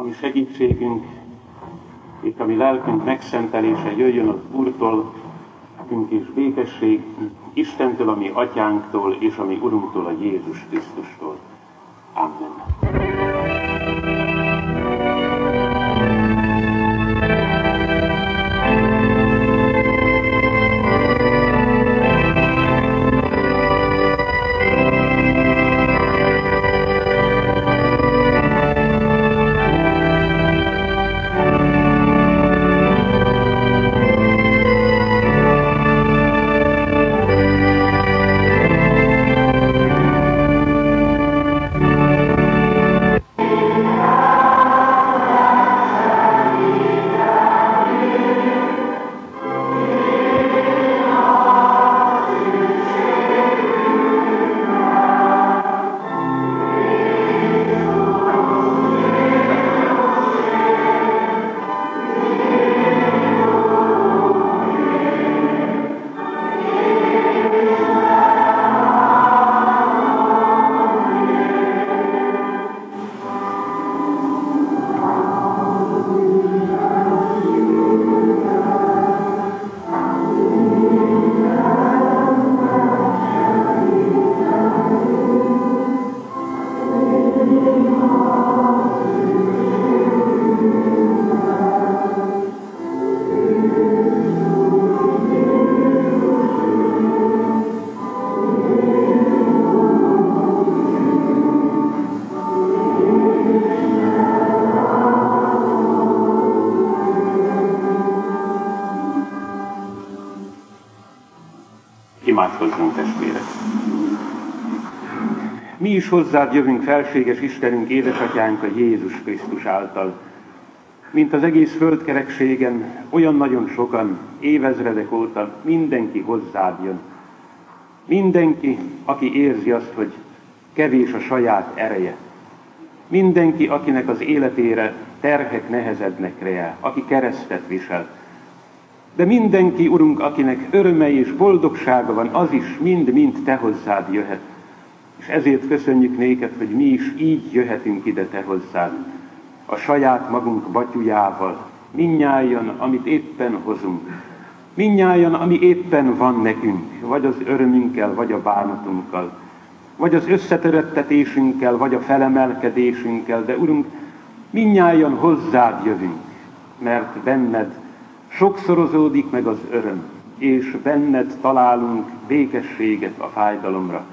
ami segítségünk, és ami lelkünk megszentelése jöjjön az Úrtól, nekünk is békesség, Istentől, ami atyánktól, és ami Urunktól, a Jézus Krisztustól. Amen. Hozzád jövünk, felséges Istenünk, édesatyánk a Jézus Krisztus által. Mint az egész földkerekségen, olyan nagyon sokan, évezredek óta mindenki hozzád jön. Mindenki, aki érzi azt, hogy kevés a saját ereje. Mindenki, akinek az életére terhek nehezednek rá, aki keresztet visel. De mindenki, Urunk, akinek öröme és boldogsága van, az is mind-mind Te hozzád jöhet. És ezért köszönjük néked, hogy mi is így jöhetünk ide te hozzád, a saját magunk batyujával, minnyáján, amit éppen hozunk, minnyáján, ami éppen van nekünk, vagy az örömünkkel, vagy a bánatunkkal, vagy az összetöröttetésünkkel, vagy a felemelkedésünkkel, de Urunk, minnyáján hozzád jövünk, mert benned sokszorozódik meg az öröm, és benned találunk békességet a fájdalomra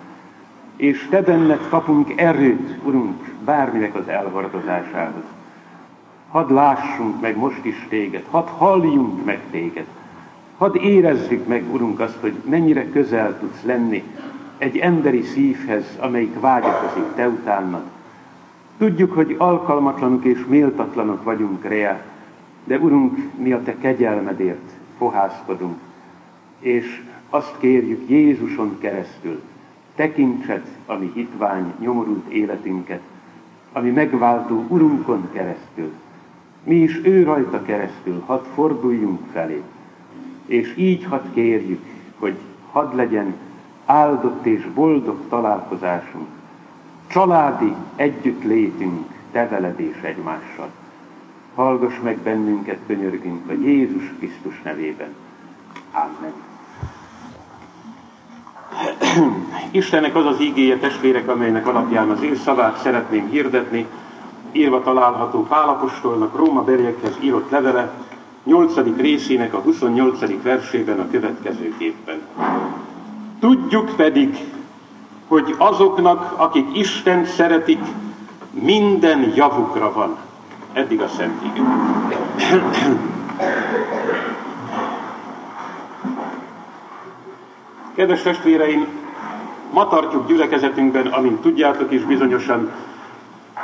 és Te benned kapunk erőt, Urunk, bárminek az elvardozásához. Hadd lássunk meg most is Téged, hadd halljunk meg Téged, hadd érezzük meg, Urunk, azt, hogy mennyire közel tudsz lenni egy emberi szívhez, amelyik vágyakozik Te utánad. Tudjuk, hogy alkalmatlanok és méltatlanok vagyunk rá, de Urunk, mi a Te kegyelmedért fohászkodunk, és azt kérjük Jézuson keresztül, tekintsed a mi hitvány, nyomorult életünket, ami megváltó Urunkon keresztül. Mi is ő rajta keresztül, hadd forduljunk felé, és így hadd kérjük, hogy hadd legyen áldott és boldog találkozásunk, családi együttlétünk, te veled és egymással. Hallgass meg bennünket, könyörgünk a Jézus Krisztus nevében. Amen. Istennek az az ígéje, testvérek, amelynek alapján az ő szavát szeretném hirdetni, írva található Pálapostolnak Róma beliekhez írott levele, 8. részének a 28. versében a következőképpen. Tudjuk pedig, hogy azoknak, akik Isten szeretik, minden javukra van. Eddig a Szent Kedves testvéreim, ma tartjuk gyülekezetünkben, amint tudjátok is bizonyosan,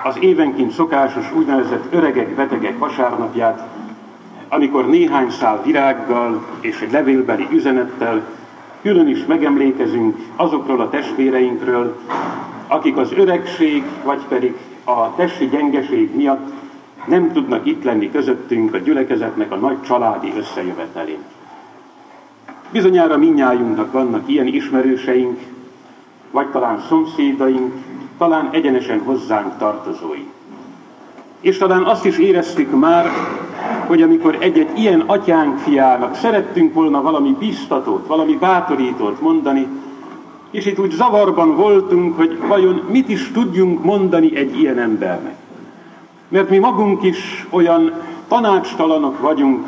az évenként szokásos úgynevezett öregek, betegek vasárnapját, amikor néhány szál virággal és egy levélbeli üzenettel külön is megemlékezünk azokról a testvéreinkről, akik az öregség, vagy pedig a testi gyengeség miatt nem tudnak itt lenni közöttünk a gyülekezetnek a nagy családi összejövetelén. Bizonyára minnyájunknak vannak ilyen ismerőseink, vagy talán szomszédaink, talán egyenesen hozzánk tartozói. És talán azt is éreztük már, hogy amikor egy-egy ilyen atyánk fiának szerettünk volna valami biztatót, valami bátorítót mondani, és itt úgy zavarban voltunk, hogy vajon mit is tudjunk mondani egy ilyen embernek. Mert mi magunk is olyan tanácstalanok vagyunk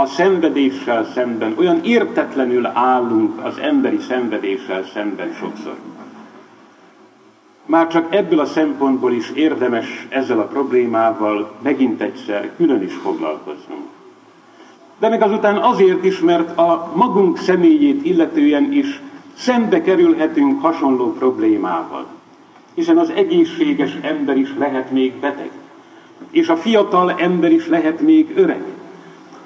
a szenvedéssel szemben, olyan értetlenül állunk az emberi szenvedéssel szemben sokszor. Már csak ebből a szempontból is érdemes ezzel a problémával megint egyszer külön is foglalkoznunk. De meg azután azért is, mert a magunk személyét illetően is szembe kerülhetünk hasonló problémával. Hiszen az egészséges ember is lehet még beteg, és a fiatal ember is lehet még öreg.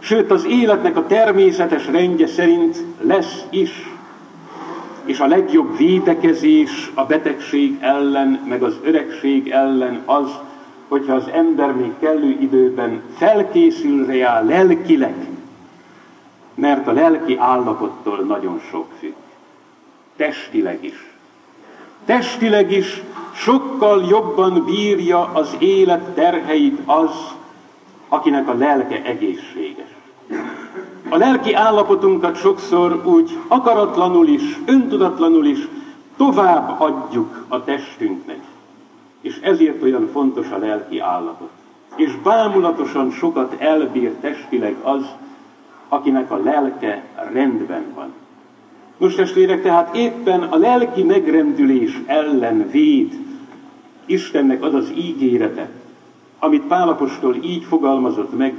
Sőt, az életnek a természetes rendje szerint lesz is. És a legjobb védekezés a betegség ellen, meg az öregség ellen az, hogyha az ember még kellő időben felkészül rá lelkileg, mert a lelki állapottól nagyon sok függ testileg is. Testileg is sokkal jobban bírja az élet terheit az, akinek a lelke egészséges. A lelki állapotunkat sokszor úgy akaratlanul is, öntudatlanul is tovább adjuk a testünknek. És ezért olyan fontos a lelki állapot. És bámulatosan sokat elbír testileg az, akinek a lelke rendben van. Most testvérek, tehát éppen a lelki megrendülés ellen véd Istennek az az ígérete, amit Pálapostól így fogalmazott meg,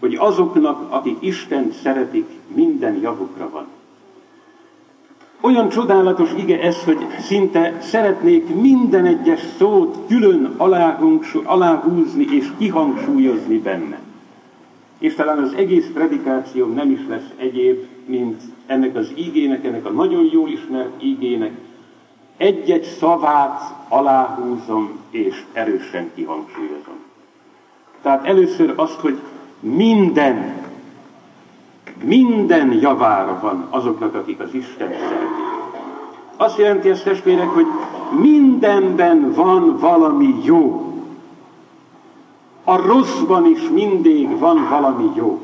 hogy azoknak, akik Isten szeretik, minden javukra van. Olyan csodálatos ige ez, hogy szinte szeretnék minden egyes szót külön aláhúzni és kihangsúlyozni benne. És talán az egész predikációm nem is lesz egyéb, mint ennek az ígének, ennek a nagyon jól ismert ígének egy-egy szavát aláhúzom és erősen kihangsúlyozom. Tehát először azt, hogy minden, minden javára van azoknak, akik az Isten szeretik. Azt jelenti ezt testvérek, hogy mindenben van valami jó. A rosszban is mindig van valami jó.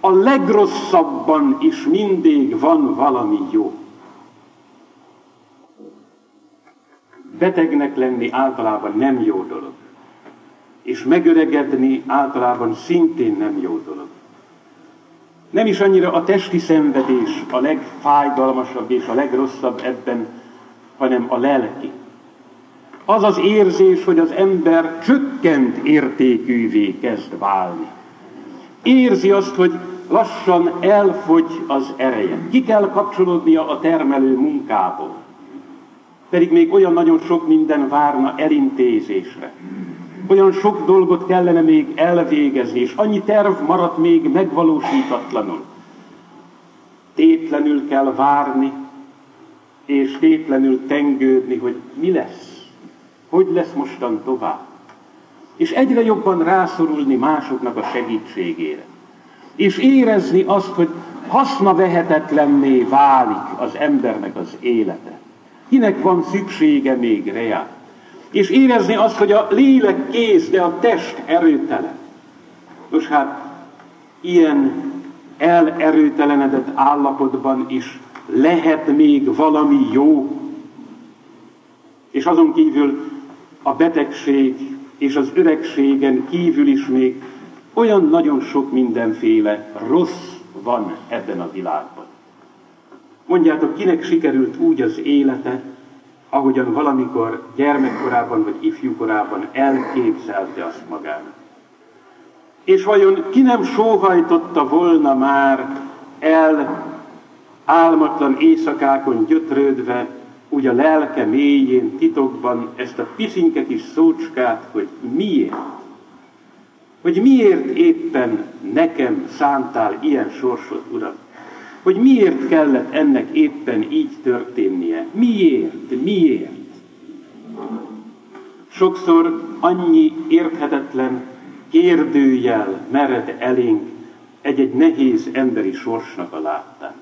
A legrosszabban is mindig van valami jó. Betegnek lenni általában nem jó dolog. És megöregedni általában szintén nem jó dolog. Nem is annyira a testi szenvedés a legfájdalmasabb és a legrosszabb ebben, hanem a lelki. Az az érzés, hogy az ember csökkent értékűvé kezd válni. Érzi azt, hogy lassan elfogy az ereje. Ki kell kapcsolódnia a termelő munkából. Pedig még olyan nagyon sok minden várna elintézésre. Olyan sok dolgot kellene még elvégezni, és annyi terv maradt még megvalósítatlanul. Tétlenül kell várni, és tétlenül tengődni, hogy mi lesz, hogy lesz mostan tovább. És egyre jobban rászorulni másoknak a segítségére és érezni azt, hogy haszna vehetetlenné válik az embernek az élete. Kinek van szüksége még reá? És érezni azt, hogy a lélek kész, de a test erőtelen. Nos hát, ilyen elerőtelenedett állapotban is lehet még valami jó. És azon kívül a betegség és az öregségen kívül is még olyan nagyon sok mindenféle rossz van ebben a világban. Mondjátok, kinek sikerült úgy az élete, ahogyan valamikor gyermekkorában vagy ifjúkorában elképzelte azt magának. És vajon ki nem sóhajtotta volna már el álmatlan éjszakákon gyötrődve, úgy a lelke mélyén, titokban ezt a piszинke kis szócskát, hogy miért? hogy miért éppen nekem szántál ilyen sorsot, Uram? Hogy miért kellett ennek éppen így történnie? Miért? Miért? Sokszor annyi érthetetlen kérdőjel mered elénk egy-egy nehéz emberi sorsnak a láttán.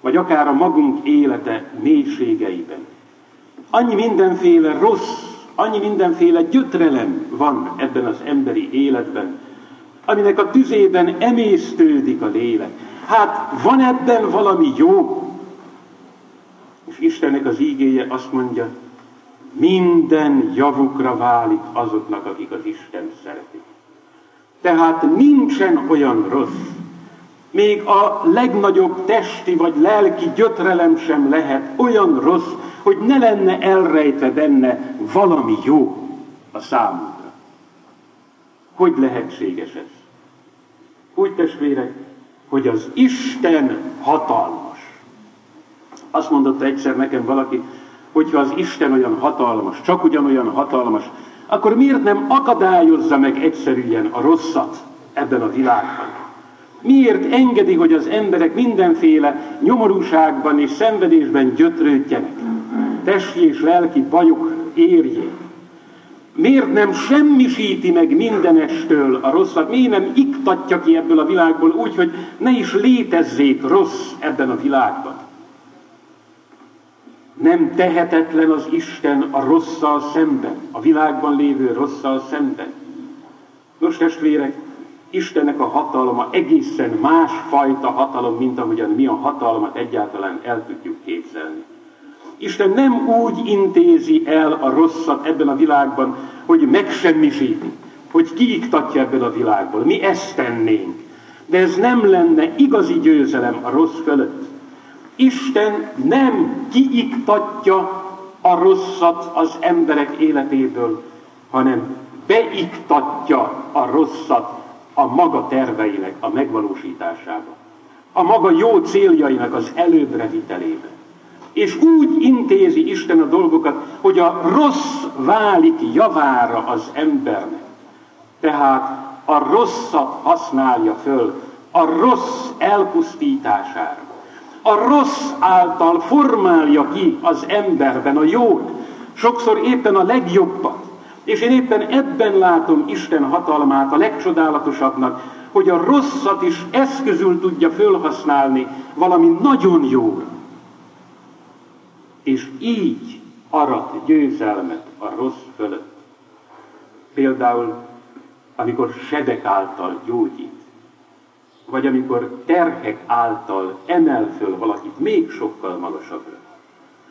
Vagy akár a magunk élete mélységeiben. Annyi mindenféle rossz annyi mindenféle gyötrelem van ebben az emberi életben, aminek a tüzében emésztődik a lélek. Hát van ebben valami jó? És Istennek az ígéje azt mondja, minden javukra válik azoknak, akik az Isten szeretik. Tehát nincsen olyan rossz, még a legnagyobb testi vagy lelki gyötrelem sem lehet olyan rossz, hogy ne lenne elrejtve benne valami jó a számunkra. Hogy lehetséges ez? Úgy testvérek, hogy az Isten hatalmas. Azt mondotta egyszer nekem valaki, hogyha az Isten olyan hatalmas, csak ugyanolyan hatalmas, akkor miért nem akadályozza meg egyszerűen a rosszat ebben a világban? Miért engedi, hogy az emberek mindenféle nyomorúságban és szenvedésben gyötrődjenek? Testi és lelki bajok érjék. Miért nem semmisíti meg mindenestől a rosszat? Miért nem iktatja ki ebből a világból úgy, hogy ne is létezzék rossz ebben a világban? Nem tehetetlen az Isten a rosszal szemben, a világban lévő rosszal szemben. Nos, testvérek, Istennek a hatalma egészen másfajta hatalom, mint ahogyan mi a hatalmat egyáltalán el tudjuk képzelni. Isten nem úgy intézi el a rosszat ebben a világban, hogy megsemmisíti, hogy kiiktatja ebből a világból. Mi ezt tennénk. De ez nem lenne igazi győzelem a rossz fölött. Isten nem kiiktatja a rosszat az emberek életéből, hanem beiktatja a rosszat a maga terveinek a megvalósításába, a maga jó céljainak az előbbre vitelébe. És úgy intézi Isten a dolgokat, hogy a rossz válik javára az embernek. Tehát a rosszat használja föl, a rossz elpusztítására. A rossz által formálja ki az emberben a jót, sokszor éppen a legjobbat. És én éppen ebben látom Isten hatalmát a legcsodálatosabbnak, hogy a rosszat is eszközül tudja fölhasználni valami nagyon jóra. És így arat győzelmet a rossz fölött. Például, amikor sebek által gyógyít, vagy amikor terhek által emel föl valakit még sokkal magasabbra.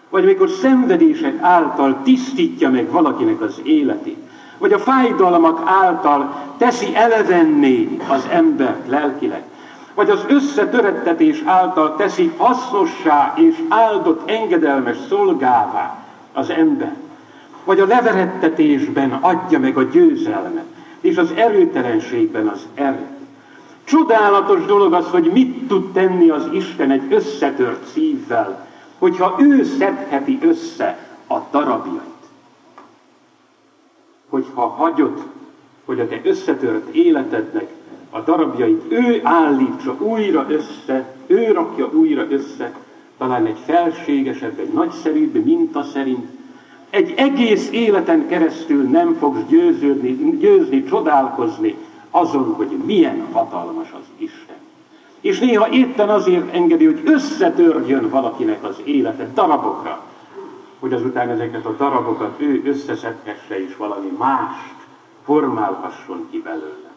Vagy amikor szenvedések által tisztítja meg valakinek az életét, vagy a fájdalmak által teszi elevenné az embert lelkileg, vagy az összetörettetés által teszi hasznossá és áldott engedelmes szolgává az ember, vagy a leverettetésben adja meg a győzelmet, és az erőtelenségben az erőt. Csodálatos dolog az, hogy mit tud tenni az Isten egy összetört szívvel, hogyha ő szedheti össze a darabjait. Hogyha hagyod, hogy a te összetört életednek a darabjait ő állítsa újra össze, ő rakja újra össze, talán egy felségesebb, egy nagyszerűbb minta szerint, egy egész életen keresztül nem fogsz győződni, győzni, csodálkozni azon, hogy milyen hatalmas az Isten. És néha éppen azért engedi, hogy összetörjön valakinek az élete darabokra, hogy azután ezeket a darabokat ő összeszedhesse és valami mást formálhasson ki belőle.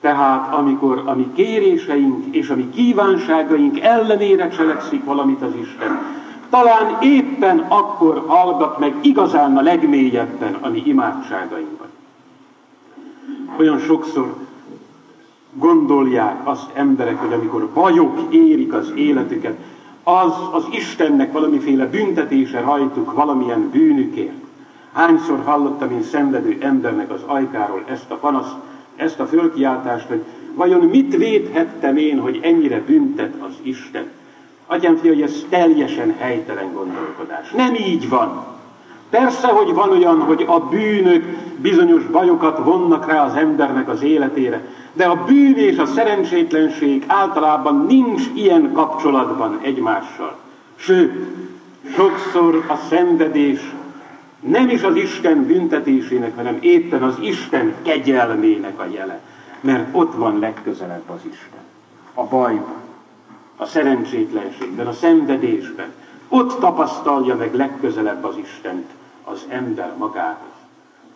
Tehát amikor a mi kéréseink és a mi kívánságaink ellenére cselekszik valamit az Isten, talán éppen akkor hallgat meg igazán a legmélyebben a mi imádságainkban. Olyan sokszor gondolják azt emberek, hogy amikor bajok érik az életüket, az az Istennek valamiféle büntetése rajtuk valamilyen bűnükért. Hányszor hallottam én szenvedő embernek az ajkáról ezt a panaszt, ezt a fölkiáltást, hogy vajon mit védhettem én, hogy ennyire büntet az Isten? Atyám fia, hogy ez teljesen helytelen gondolkodás. Nem így van. Persze, hogy van olyan, hogy a bűnök bizonyos bajokat vonnak rá az embernek az életére, de a bűn és a szerencsétlenség általában nincs ilyen kapcsolatban egymással. Sőt, sokszor a szenvedés nem is az Isten büntetésének, hanem éppen az Isten kegyelmének a jele. Mert ott van legközelebb az Isten. A bajban, a szerencsétlenségben, a szenvedésben. Ott tapasztalja meg legközelebb az Istent az ember magához.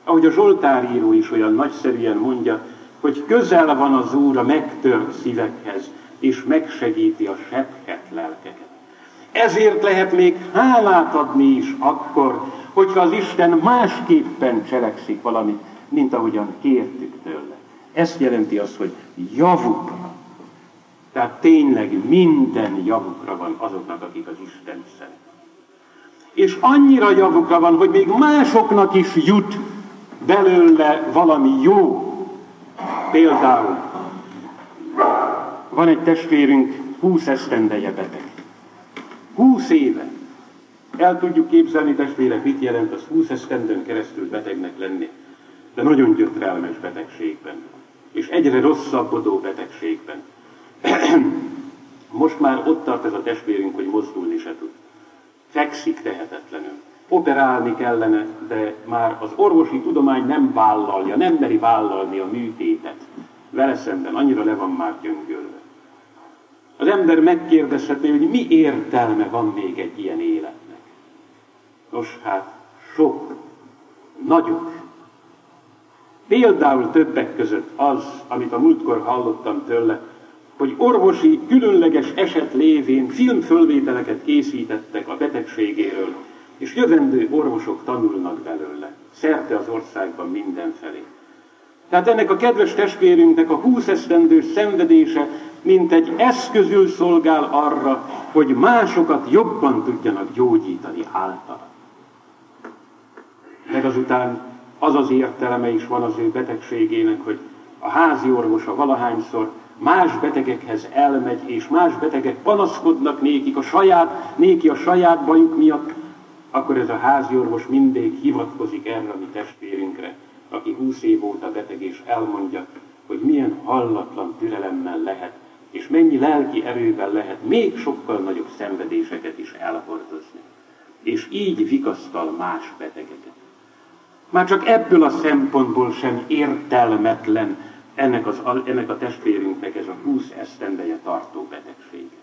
Ahogy a Zsoltáríró is olyan nagyszerűen mondja, hogy közel van az Úr a megtört szívekhez, és megsegíti a sebhet lelkeket. Ezért lehet még hálát adni is akkor, hogyha az Isten másképpen cselekszik valamit, mint ahogyan kértük tőle. Ezt jelenti azt, hogy javukra. Tehát tényleg minden javukra van azoknak, akik az Isten szeret. És annyira javukra van, hogy még másoknak is jut belőle valami jó. Például van egy testvérünk, húsz esztendeje beteg. Húsz éve. El tudjuk képzelni, testvérek, mit jelent az húsz esztendőn keresztül betegnek lenni. De nagyon gyötrelmes betegségben. És egyre rosszabbodó betegségben. Most már ott tart ez a testvérünk, hogy mozdulni se tud. Fekszik tehetetlenül. Operálni kellene, de már az orvosi tudomány nem vállalja, nem meri vállalni a műtétet. Vele szemben annyira le van már gyöngölve. Az ember megkérdezhetné, hogy mi értelme van még egy ilyen életnek. Nos, hát sok, nagyok. Például többek között az, amit a múltkor hallottam tőle, hogy orvosi különleges eset lévén filmfölvételeket készítettek a betegségéről, és jövendő orvosok tanulnak belőle, szerte az országban mindenfelé. Tehát ennek a kedves testvérünknek a húsz esztendős szenvedése mint egy eszközül szolgál arra, hogy másokat jobban tudjanak gyógyítani által. Meg azután az az értelme is van az ő betegségének, hogy a házi orvosa valahányszor más betegekhez elmegy, és más betegek panaszkodnak nékik a saját, néki a saját bajuk miatt, akkor ez a házi orvos mindig hivatkozik erre a mi testvérünkre, aki húsz év óta beteg, és elmondja, hogy milyen hallatlan türelemmel lehet és mennyi lelki erővel lehet még sokkal nagyobb szenvedéseket is elhordozni. És így vigasztal más betegeket. Már csak ebből a szempontból sem értelmetlen ennek, az, ennek a testvérünknek ez a 20 esztendeje tartó betegsége.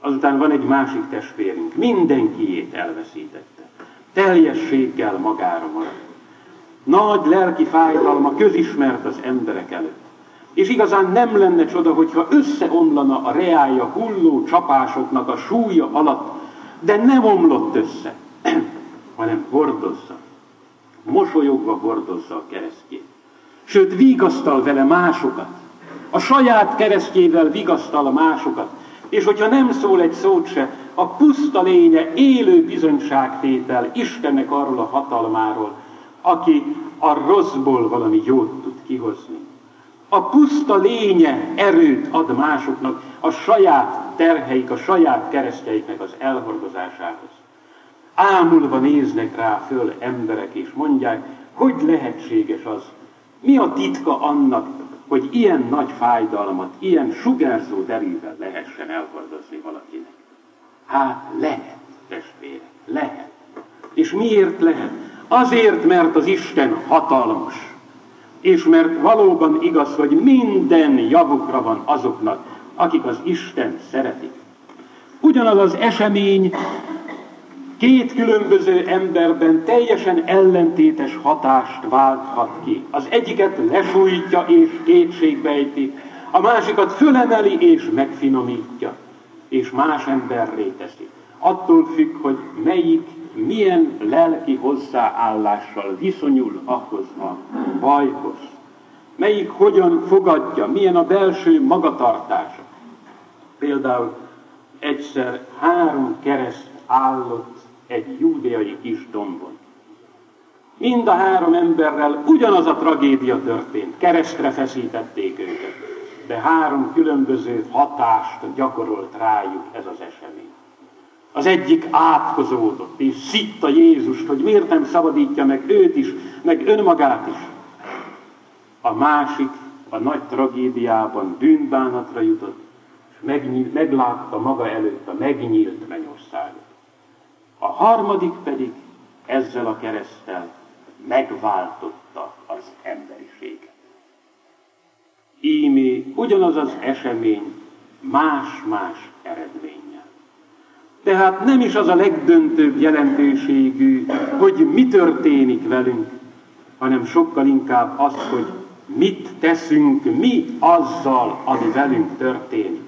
Azután van egy másik testvérünk, mindenkiét elveszítette. Teljességgel magára maradt. Nagy lelki fájdalma közismert az emberek előtt. És igazán nem lenne csoda, hogyha összeomlana a reája hulló csapásoknak a súlya alatt, de nem omlott össze, hanem hordozza. Mosolyogva hordozza a keresztjét. Sőt, vigasztal vele másokat. A saját keresztjével vigasztal a másokat. És hogyha nem szól egy szót se, a puszta lénye élő bizonyságtétel Istennek arról a hatalmáról, aki a rosszból valami jót tud kihozni. A puszta lénye erőt ad másoknak a saját terheik, a saját keresztjeiknek az elhordozásához. Ámulva néznek rá föl emberek, és mondják, hogy lehetséges az, mi a titka annak, hogy ilyen nagy fájdalmat, ilyen sugárzó derűvel lehessen elhordozni valakinek. Hát lehet, testvérek, lehet. És miért lehet? Azért, mert az Isten hatalmas és mert valóban igaz, hogy minden javukra van azoknak, akik az Isten szeretik. Ugyanaz az esemény két különböző emberben teljesen ellentétes hatást válthat ki. Az egyiket lesújtja és kétségbejti, a másikat fölemeli és megfinomítja, és más emberré teszi. Attól függ, hogy melyik milyen lelki hozzáállással viszonyul ahhoz a bajhoz. Melyik hogyan fogadja, milyen a belső magatartása. Például egyszer három kereszt állott egy júdeai kis dombon. Mind a három emberrel ugyanaz a tragédia történt, keresztre feszítették őket, de három különböző hatást gyakorolt rájuk ez az esemény. Az egyik átkozódott, és szitta Jézust, hogy miért nem szabadítja meg őt is, meg önmagát is. A másik a nagy tragédiában bűnbánatra jutott, és megnyílt, meglátta maga előtt a megnyílt mennyországot. A harmadik pedig ezzel a keresztel megváltotta az emberiséget. Ímé ugyanaz az esemény más-más eredmény. Tehát nem is az a legdöntőbb jelentőségű, hogy mi történik velünk, hanem sokkal inkább az, hogy mit teszünk mi azzal, ami velünk történik.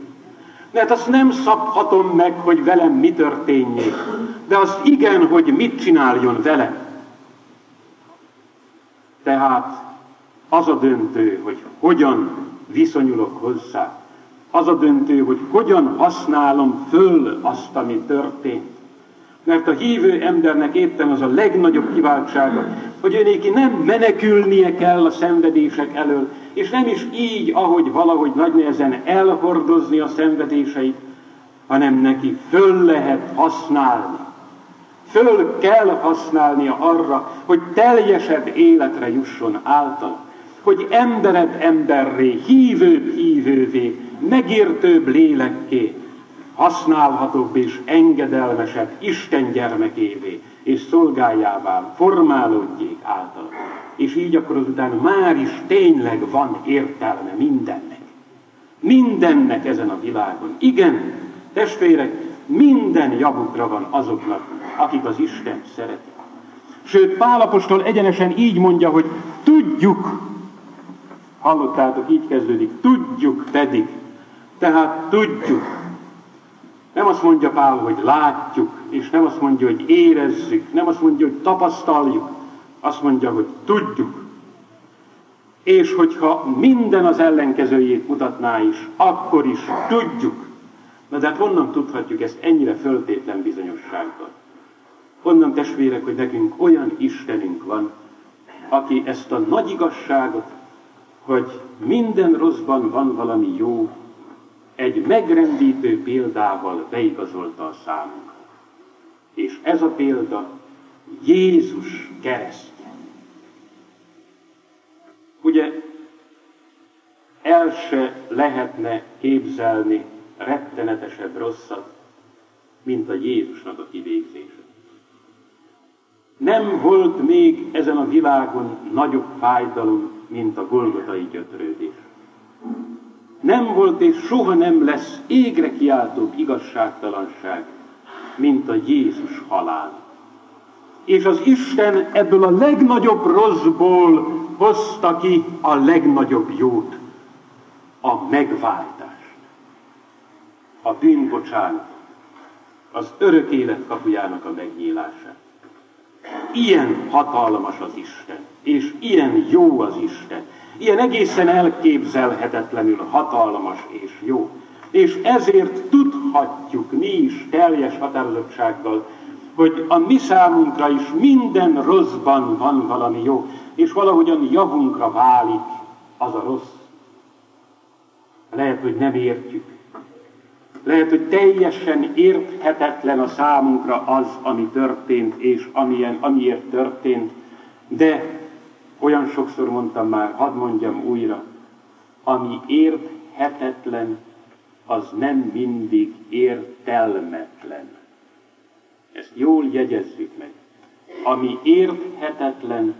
Mert azt nem szabhatom meg, hogy velem mi történjék, de azt igen, hogy mit csináljon vele. Tehát az a döntő, hogy hogyan viszonyulok hozzá. Az a döntő, hogy hogyan használom föl azt, ami történt. Mert a hívő embernek éppen az a legnagyobb kiváltsága, hogy őnéki nem menekülnie kell a szenvedések elől, és nem is így, ahogy valahogy nagy nehezen elhordozni a szenvedéseit, hanem neki föl lehet használni. Föl kell használnia arra, hogy teljesebb életre jusson által, hogy embered emberré, hívőbb hívővé, megértőbb lélekké, használhatóbb és engedelmesebb Isten gyermekévé és szolgájává formálódjék által. És így akkor azután már is tényleg van értelme mindennek. Mindennek ezen a világon. Igen, testvérek, minden javukra van azoknak, akik az Isten szeretik. Sőt, Pálapostól egyenesen így mondja, hogy tudjuk, hallottátok, így kezdődik, tudjuk pedig, tehát tudjuk, nem azt mondja Pál, hogy látjuk, és nem azt mondja, hogy érezzük, nem azt mondja, hogy tapasztaljuk, azt mondja, hogy tudjuk. És hogyha minden az ellenkezőjét mutatná is, akkor is tudjuk. Na de hát honnan tudhatjuk ezt ennyire föltétlen bizonyossággal? Honnan testvérek, hogy nekünk olyan Istenünk van, aki ezt a nagy igazságot, hogy minden rosszban van valami jó, egy megrendítő példával beigazolta a számunkra. És ez a példa Jézus keresztje. Ugye el se lehetne képzelni rettenetesebb rosszat, mint a Jézusnak a kivégzése. Nem volt még ezen a világon nagyobb fájdalom, mint a golgotai gyötrődés nem volt és soha nem lesz égre kiáltó igazságtalanság, mint a Jézus halál. És az Isten ebből a legnagyobb rosszból hozta ki a legnagyobb jót, a megváltást, a bűnbocsánat, az örök élet kapujának a megnyílását. Ilyen hatalmas az Isten, és ilyen jó az Isten, Ilyen egészen elképzelhetetlenül hatalmas és jó. És ezért tudhatjuk mi is teljes határozottsággal, hogy a mi számunkra is minden rosszban van valami jó, és valahogyan javunkra válik az a rossz. Lehet, hogy nem értjük. Lehet, hogy teljesen érthetetlen a számunkra az, ami történt, és amilyen, amiért történt, de olyan sokszor mondtam már, hadd mondjam újra, ami érthetetlen, az nem mindig értelmetlen. Ezt jól jegyezzük meg. Ami érthetetlen,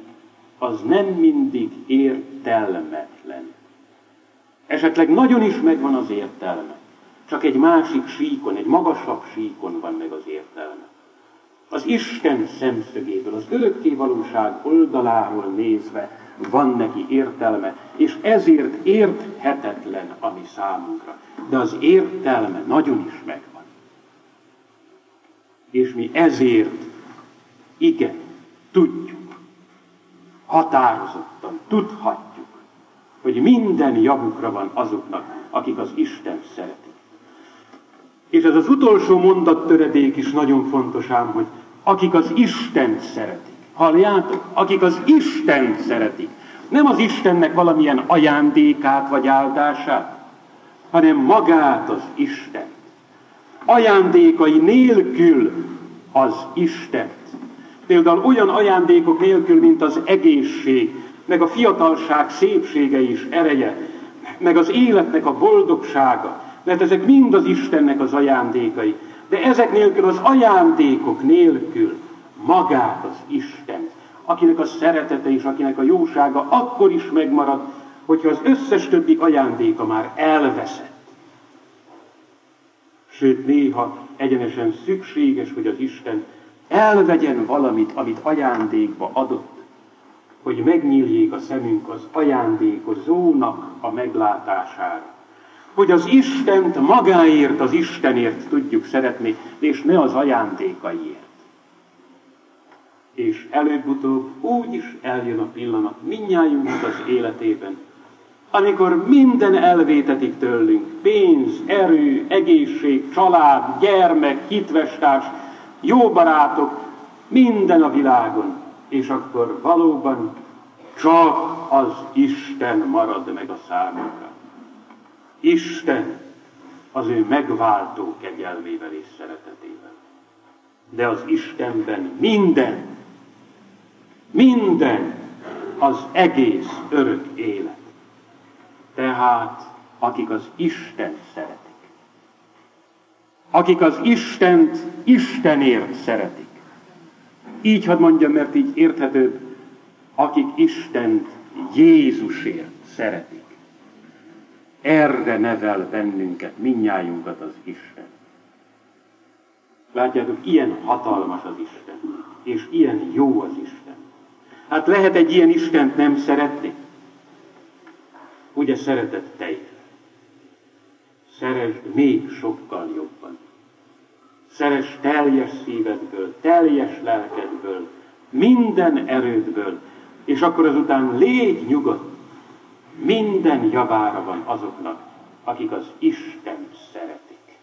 az nem mindig értelmetlen. Esetleg nagyon is megvan az értelme, csak egy másik síkon, egy magasabb síkon van meg az értelme az Isten szemszögéből, az örökké valóság oldaláról nézve van neki értelme, és ezért érthetetlen a mi számunkra. De az értelme nagyon is megvan. És mi ezért, igen, tudjuk, határozottan tudhatjuk, hogy minden javukra van azoknak, akik az Isten szeretik. És ez az utolsó mondat töredék is nagyon fontos ám, hogy akik az Isten szeretik. Halljátok? Akik az Isten szeretik. Nem az Istennek valamilyen ajándékát vagy áldását, hanem magát az Isten. Ajándékai nélkül az Isten. Például olyan ajándékok nélkül, mint az egészség, meg a fiatalság szépsége és ereje, meg az életnek a boldogsága, mert ezek mind az Istennek az ajándékai. De ezek nélkül, az ajándékok nélkül magát az Isten, akinek a szeretete és akinek a jósága akkor is megmarad, hogyha az összes többi ajándéka már elveszett. Sőt, néha egyenesen szükséges, hogy az Isten elvegyen valamit, amit ajándékba adott, hogy megnyíljék a szemünk az ajándékozónak a meglátására. Hogy az Istent magáért, az Istenért tudjuk szeretni, és ne az ajándékaiért. És előbb-utóbb úgy is eljön a pillanat minnyájunknak az életében, amikor minden elvétetik tőlünk, pénz, erő, egészség, család, gyermek, hitvestárs, jó barátok, minden a világon, és akkor valóban csak az Isten marad meg a számunkra. Isten az ő megváltó kegyelmével és szeretetével. De az Istenben minden, minden az egész örök élet. Tehát akik az Isten szeretik, akik az Istent Istenért szeretik, így hadd mondjam, mert így érthetőbb, akik Istent Jézusért szeretik. Erre nevel bennünket, minnyájunkat az Isten. Látjátok, ilyen hatalmas az Isten, és ilyen jó az Isten. Hát lehet egy ilyen Istent nem szeretni? Ugye szeretett te is. Szeresd még sokkal jobban. Szeres teljes szívedből, teljes lelkedből, minden erődből, és akkor azután légy nyugodt. Minden javára van azoknak, akik az Isten szeretik.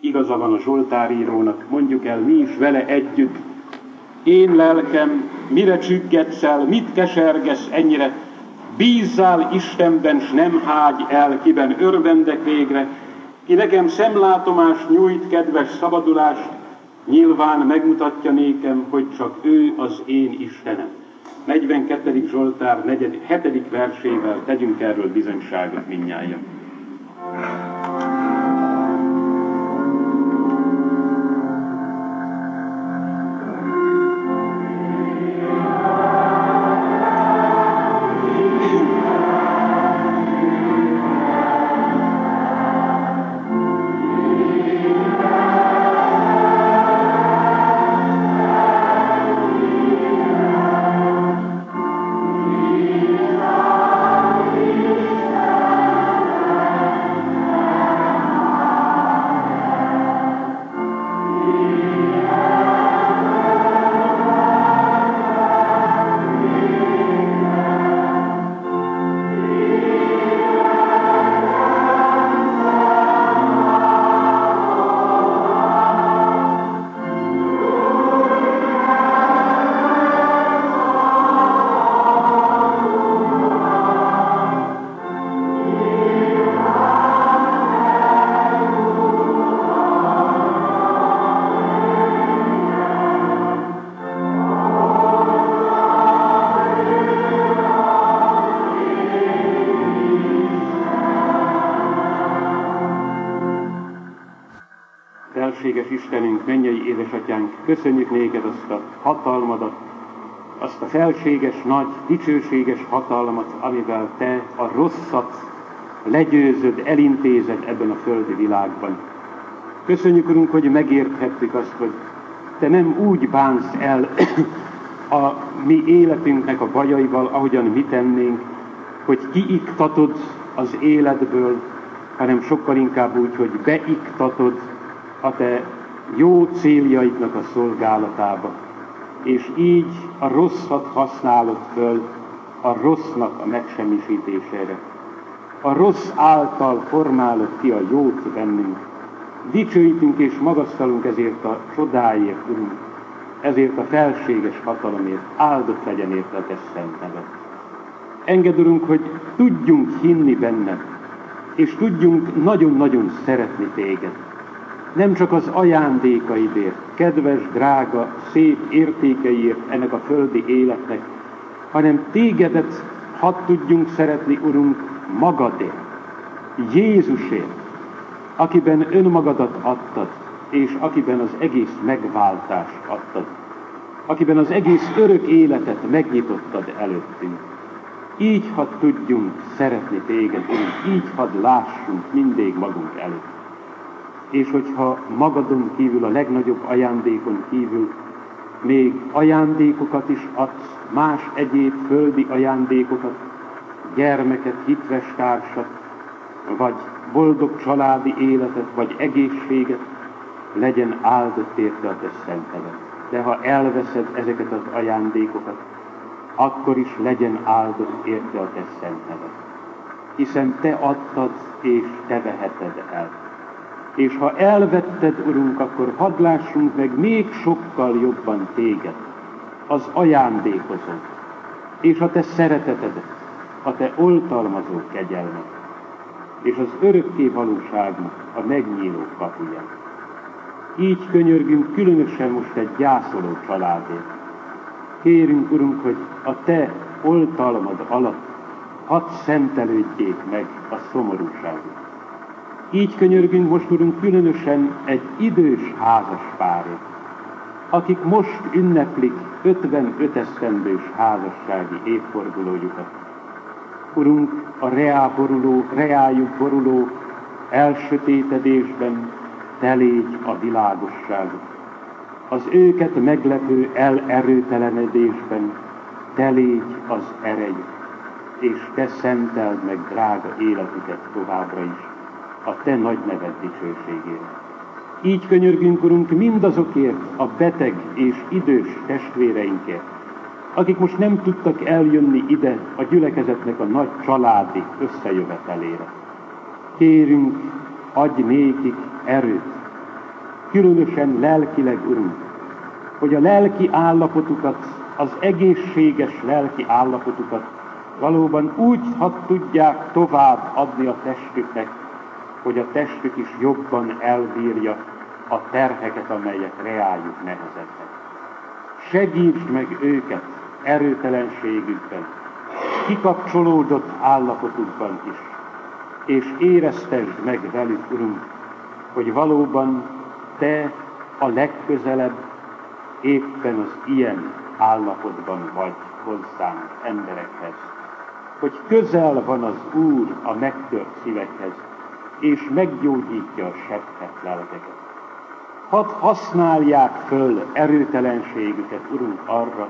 Igaza van a Zsoltárírónak, mondjuk el mi is vele együtt. Én lelkem, mire csüggetsz el, mit kesergesz ennyire, bízzál Istenben, s nem hágy el, kiben örvendek végre, ki nekem szemlátomást nyújt, kedves szabadulás, nyilván megmutatja nékem, hogy csak ő az én Istenem. 42. Zsoltár 7. versével tegyünk erről bizonyságot minnyáján. Köszönjük néked azt a hatalmadat, azt a felséges, nagy, dicsőséges hatalmat, amivel te a rosszat legyőzöd, elintézed ebben a földi világban. Köszönjük, Urunk, hogy megérthettük azt, hogy te nem úgy bánsz el a mi életünknek a bajaival, ahogyan mi tennénk, hogy kiiktatod az életből, hanem sokkal inkább úgy, hogy beiktatod a te jó céljaidnak a szolgálatába, és így a rosszat használod föl a rossznak a megsemmisítésére. A rossz által formálod ki a jót bennünk. Dicsőítünk és magasztalunk ezért a csodáért, Urunk, ezért a felséges hatalomért, áldott legyen érte a te szent neved. Engedd, Urunk, hogy tudjunk hinni benned, és tudjunk nagyon-nagyon szeretni téged nem csak az ajándékaidért, kedves, drága, szép értékeiért ennek a földi életnek, hanem tégedet hadd tudjunk szeretni, Urunk, magadért, Jézusért, akiben önmagadat adtad, és akiben az egész megváltást adtad, akiben az egész örök életet megnyitottad előttünk. Így hadd tudjunk szeretni téged, Urunk, így hadd lássunk mindig magunk előtt és hogyha magadon kívül, a legnagyobb ajándékon kívül még ajándékokat is adsz, más egyéb földi ajándékokat, gyermeket, hitves társat, vagy boldog családi életet, vagy egészséget, legyen áldott érte a te szentelet. De ha elveszed ezeket az ajándékokat, akkor is legyen áldott érte a te szentelet. Hiszen te adtad, és te veheted el. És ha elvetted, Urunk, akkor hadd lássunk meg még sokkal jobban téged, az ajándékozó, és a te szeretetedet, a te oltalmazó kegyelmet, és az örökké valóságnak a megnyíló kapuját. Így könyörgünk különösen most egy gyászoló családért. Kérünk, Urunk, hogy a Te oltalmad alatt hadd szentelődjék meg a szomorúságot. Így könyörgünk most, Urunk, különösen egy idős házas párért, akik most ünneplik 55 esztendős házassági évfordulójukat. Urunk, a reá boruló, reájuk boruló elsötétedésben te légy a világosság. Az őket meglepő elerőtelenedésben te légy az erej, és te szenteld meg drága életüket továbbra is, a te nagy neved dicsőségére. Így könyörgünk, Urunk, mindazokért a beteg és idős testvéreinkért, akik most nem tudtak eljönni ide a gyülekezetnek a nagy családi összejövetelére. Kérünk, adj nékik erőt, különösen lelkileg, Urunk, hogy a lelki állapotukat, az egészséges lelki állapotukat valóban úgy hadd tudják tovább adni a testüknek, hogy a testük is jobban elbírja a terheket, amelyek reájuk nehezednek. Segítsd meg őket erőtelenségükben, kikapcsolódott állapotukban is, és éreztesd meg velük, Urunk, hogy valóban Te a legközelebb éppen az ilyen állapotban vagy hozzánk emberekhez, hogy közel van az Úr a megtört szívekhez, és meggyógyítja a septett lelkeket. Hadd használják föl erőtelenségüket, Urunk, arra,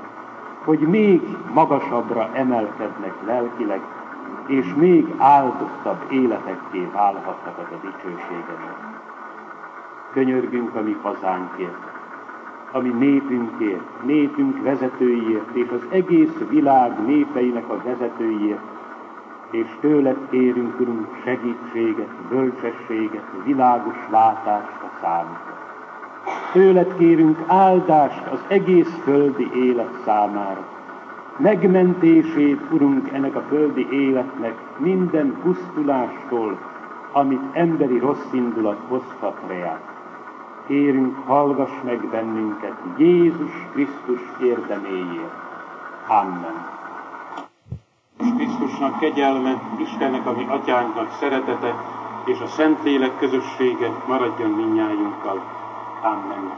hogy még magasabbra emelkednek lelkileg, és még áldottabb életekké válhatnak az a dicsőségenek. Könyörgünk a mi hazánkért, a mi népünkért, népünk vezetőiért, és az egész világ népeinek a vezetőiért, és tőled kérünk, Urunk, segítséget, bölcsességet, világos látást a számukra. Tőled kérünk áldást az egész földi élet számára. Megmentését, Urunk, ennek a földi életnek minden pusztulástól, amit emberi rossz indulat hozhat reát. Kérünk, hallgass meg bennünket Jézus Krisztus érdeméért. Amen. Krisztusnak kegyelme, Istennek, ami atyánknak szeretete, és a Szentlélek közössége maradjon minnyájunkkal. Amen.